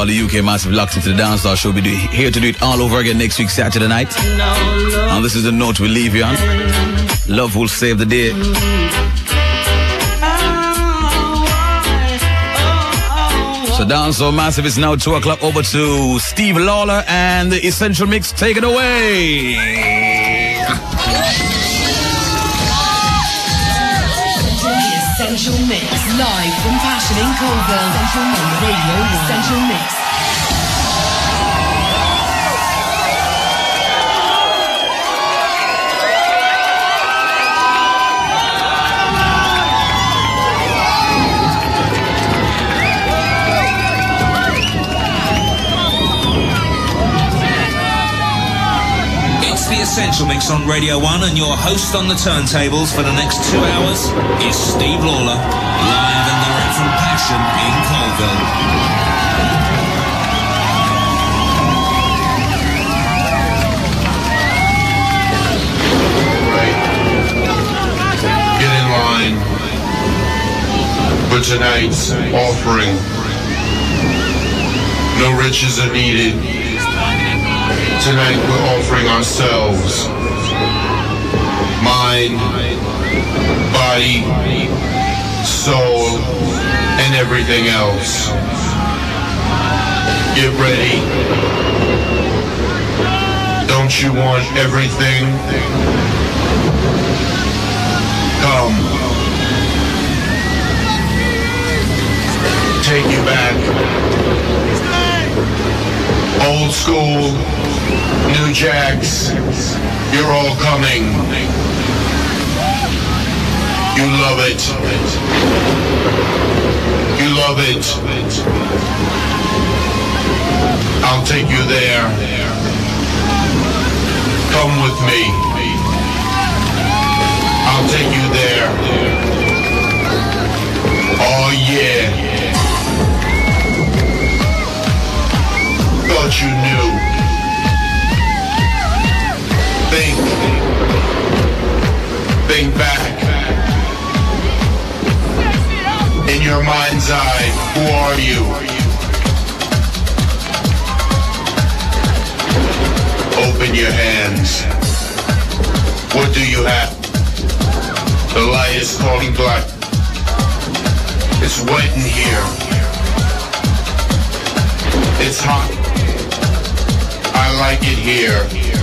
all the UK massive locked into the dance star show. We'll be here to do it all over again next week, Saturday night. And this is the note we leave you on. Love will save the day. So Dancehall Massive is now 2 o'clock over to Steve Lawler and the Essential Mix. Take it away. From in Coalville. Central Mix. Radio Essential Mix. It's the Essential Mix on Radio 1, and your host on the turntables for the next two hours is Steve Lawler, live Passion in Coalville. Get in line for tonight's offering. No riches are needed. Tonight we're offering ourselves. Mind, body, soul, and everything else. Get ready. Don't you want everything? Come. Take you back. Old school, new jacks, you're all coming. You love it. You love it. I'll take you there. Come with me. I'll take you there. Oh yeah. Thought you knew. Think. Think back. Your mind's eye, who are you? Open your hands. What do you have? The light is calling black. It's wet in here. It's hot. I like it here.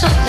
Because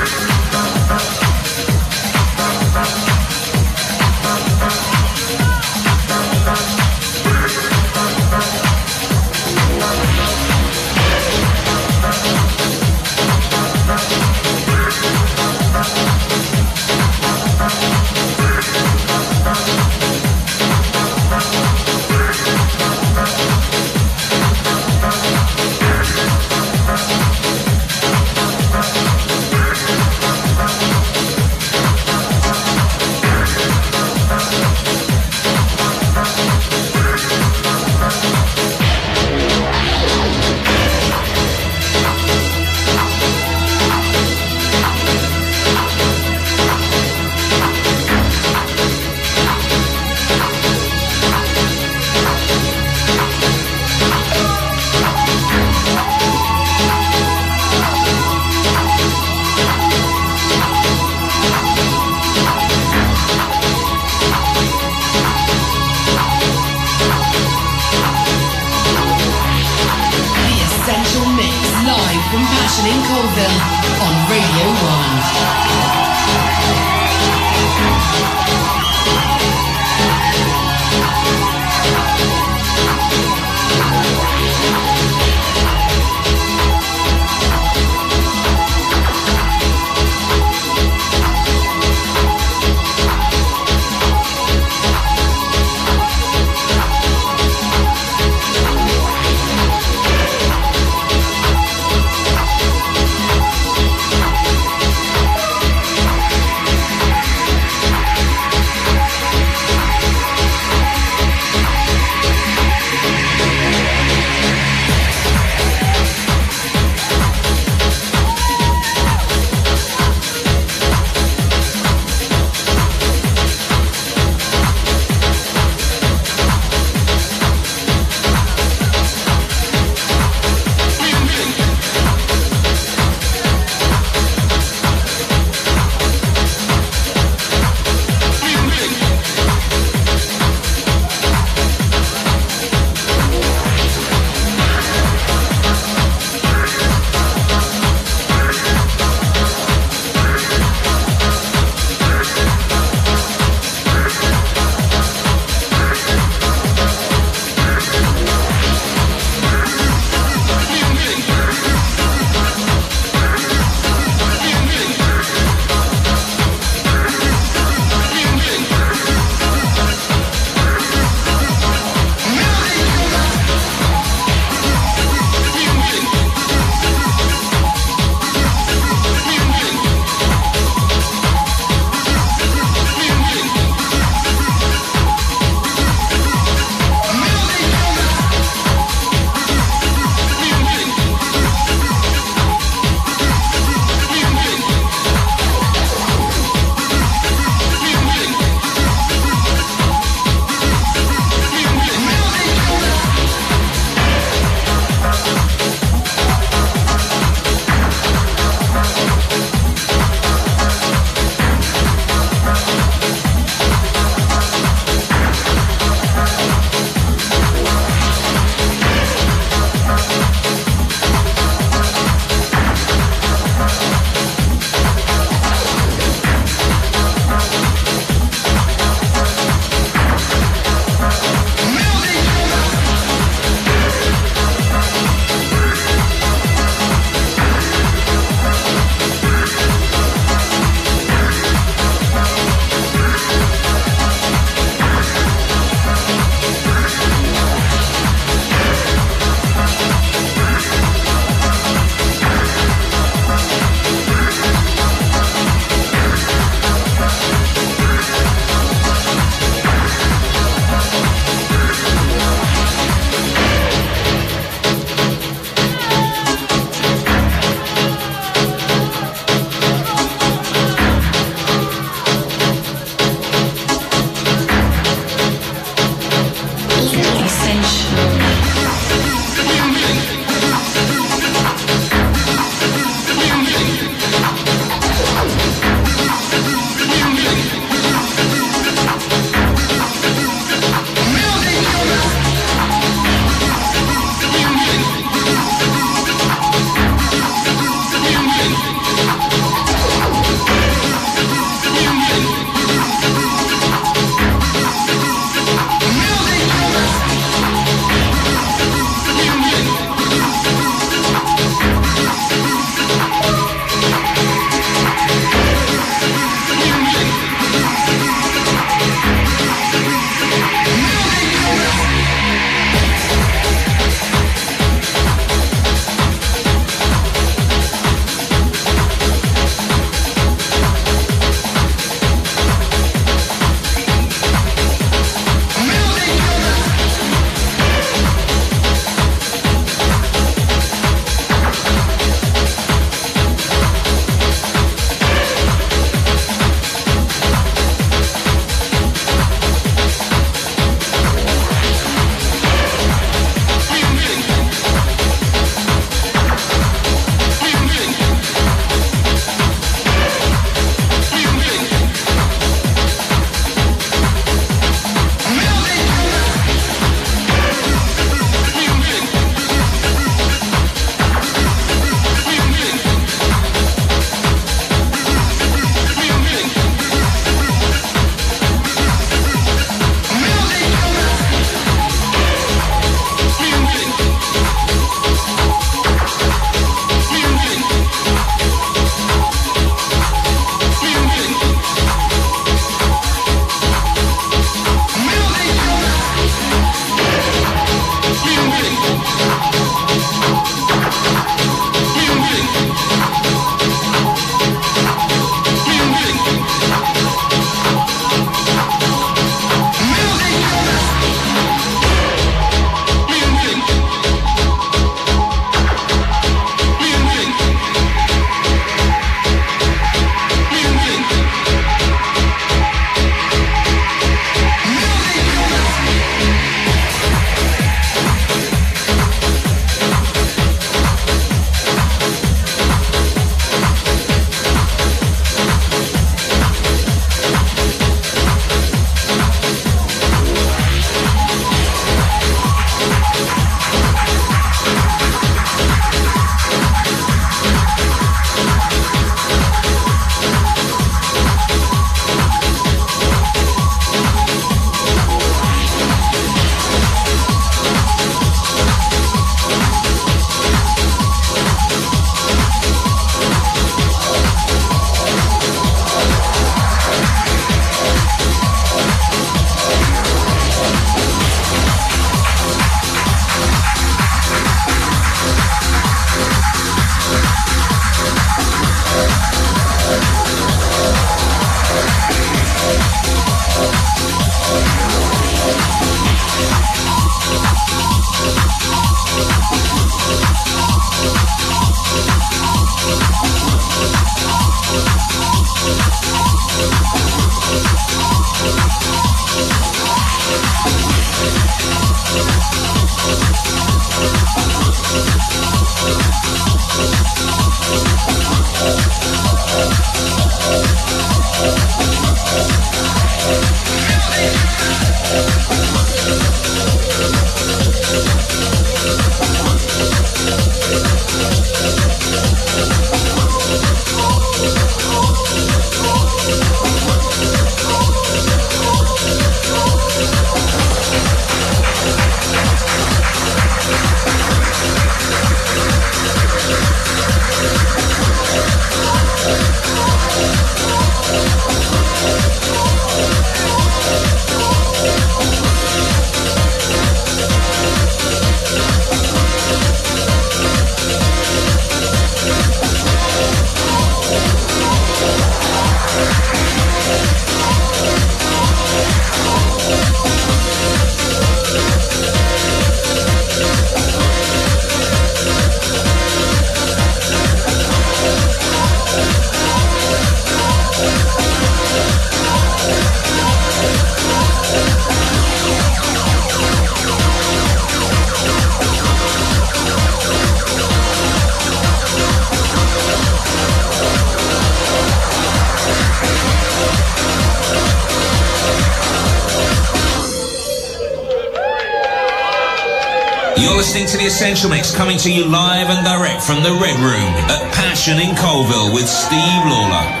Essential Mix coming to you live and direct from the Red Room at Passion in Coalville with Steve Lawler.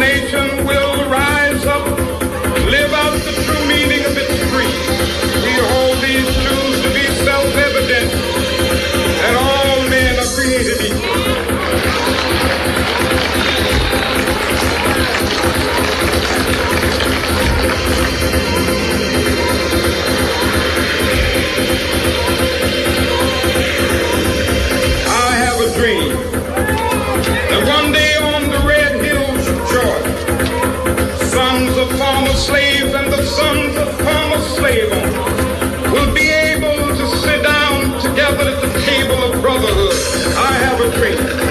nation. free.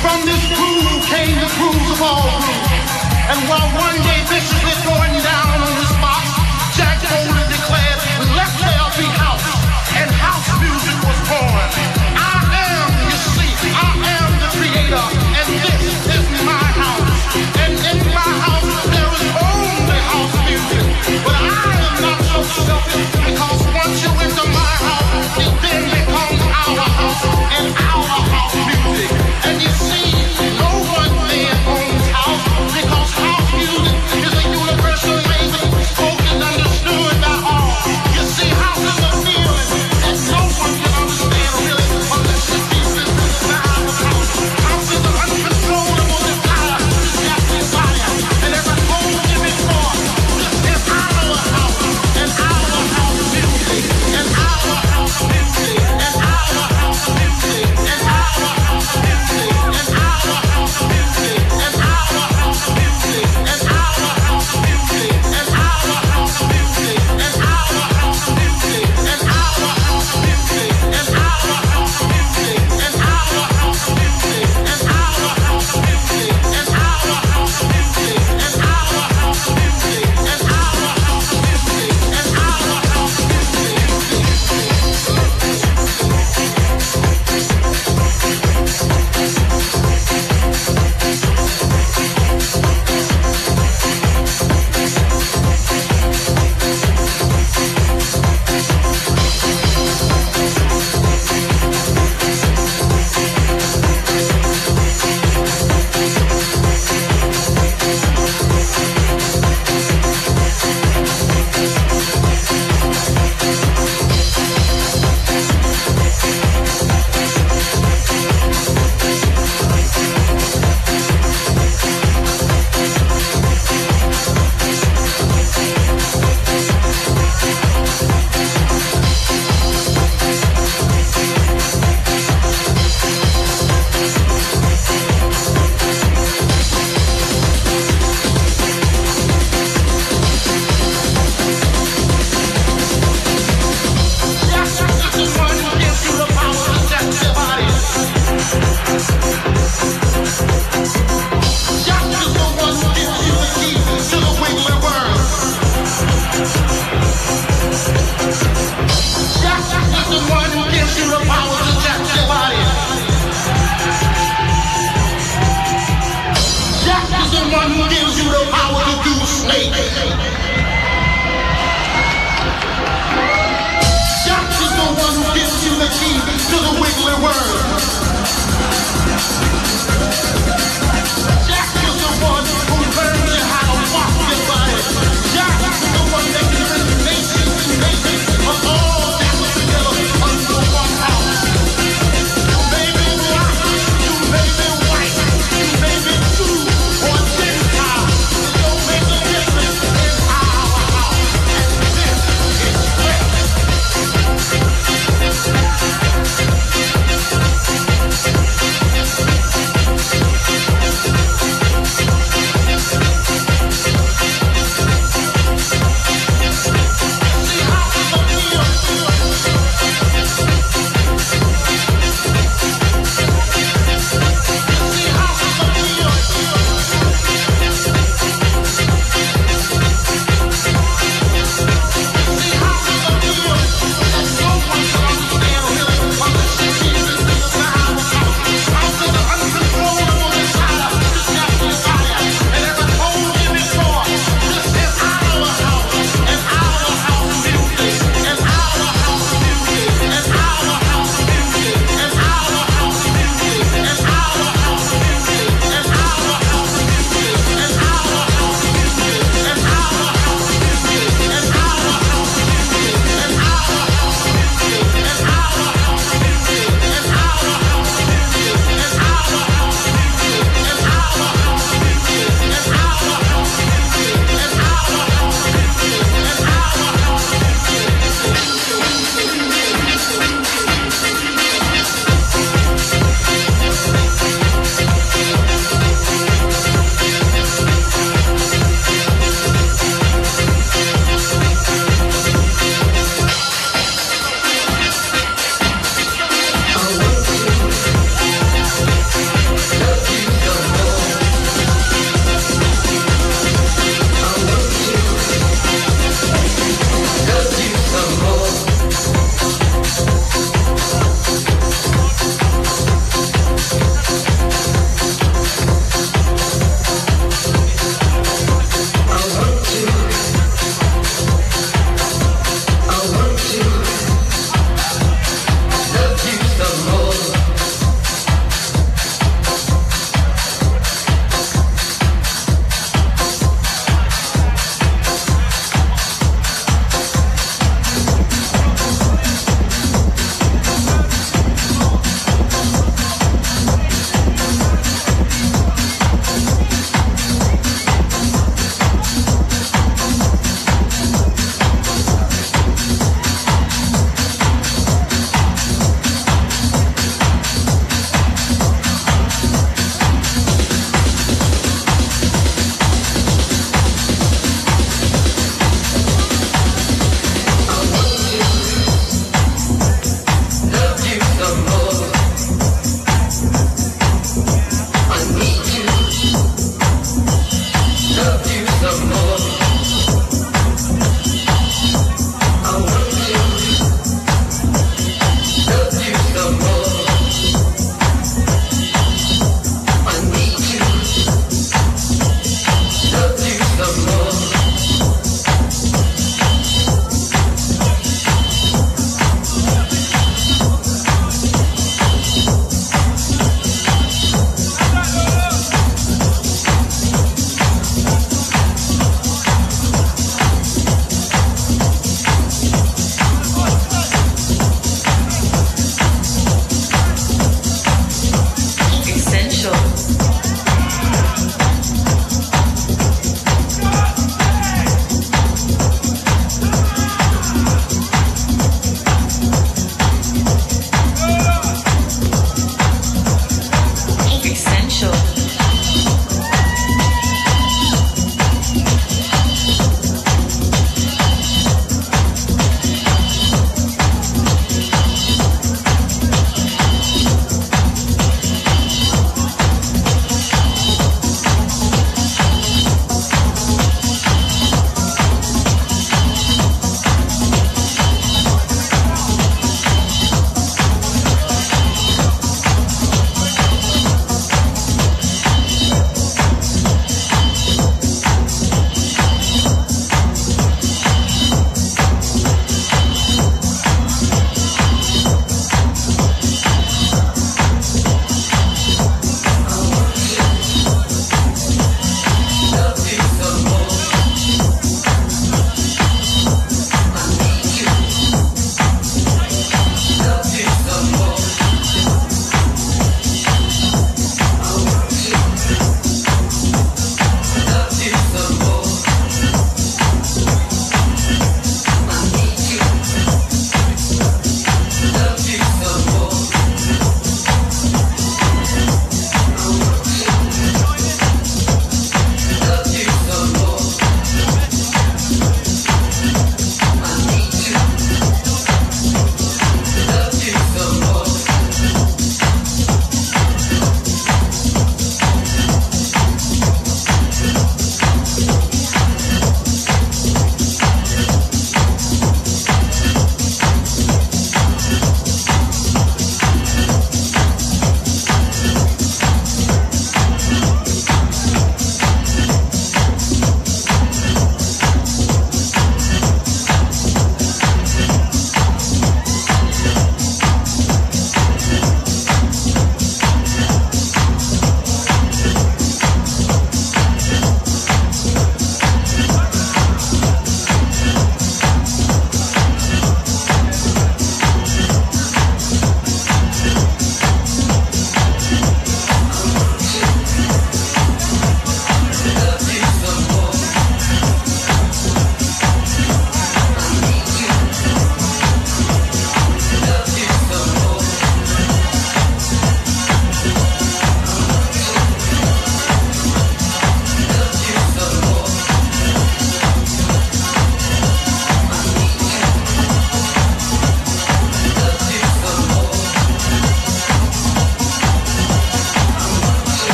From this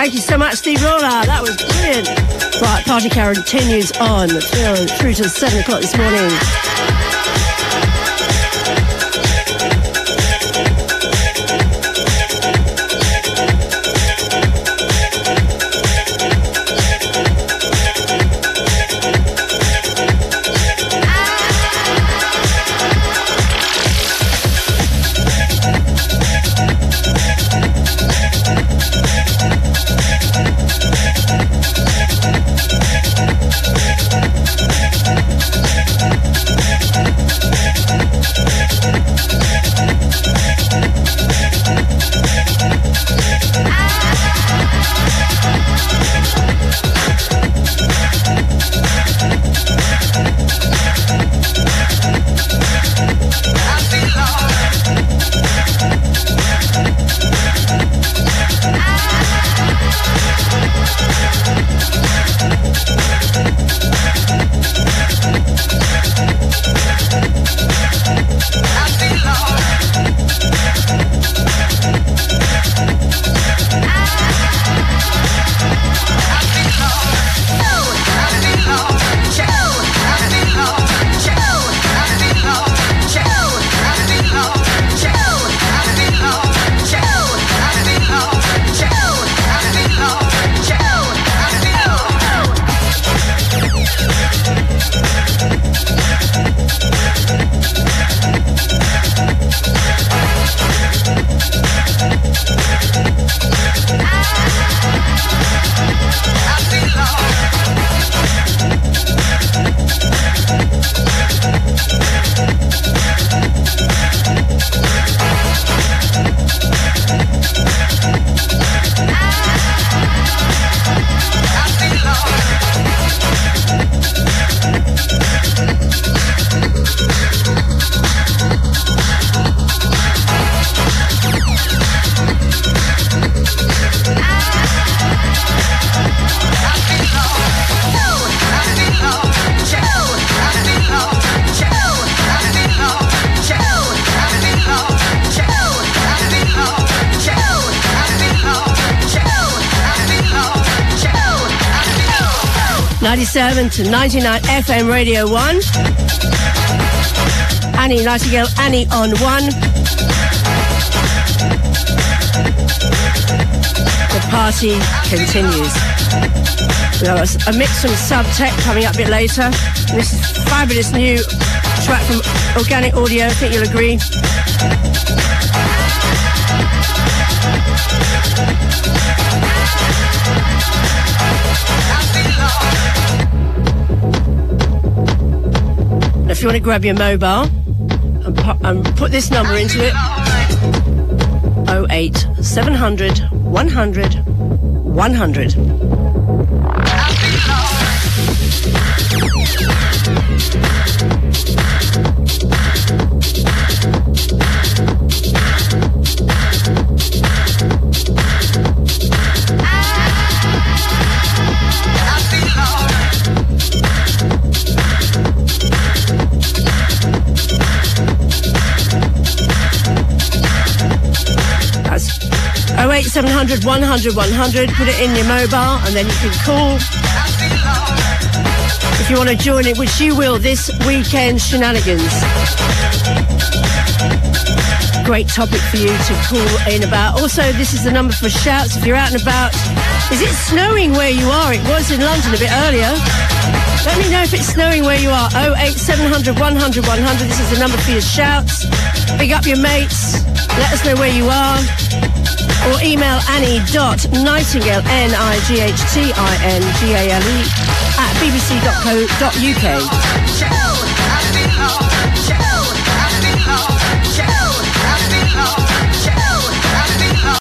Thank you so much, Steve Roller. That was brilliant. Right, Party Car continues on through, through to 7 o'clock this morning. Ninety-seven to ninety-nine FM Radio One. Annie Nightingale, Annie on one. The party continues. We have a, a mix from Subtech coming up a bit later. This is fabulous new track from Organic Audio. I think you'll agree. If you want to grab your mobile and, pu- and put this number into it 08 700 100 100. 08 700 100 100. Put it in your mobile and then you can call if you want to join it, which you will this weekend shenanigans. Great topic for you to call in about. Also, this is the number for shouts if you're out and about. Is it snowing where you are? It was in London a bit earlier. Let me know if it's snowing where you are. 08 700 100 100. This is the number for your shouts. Pick up your mates. Let us know where you are. Or email annie.nightingale, N-I-G-H-T-I-N-G-A-L-E, at bbc.co.uk.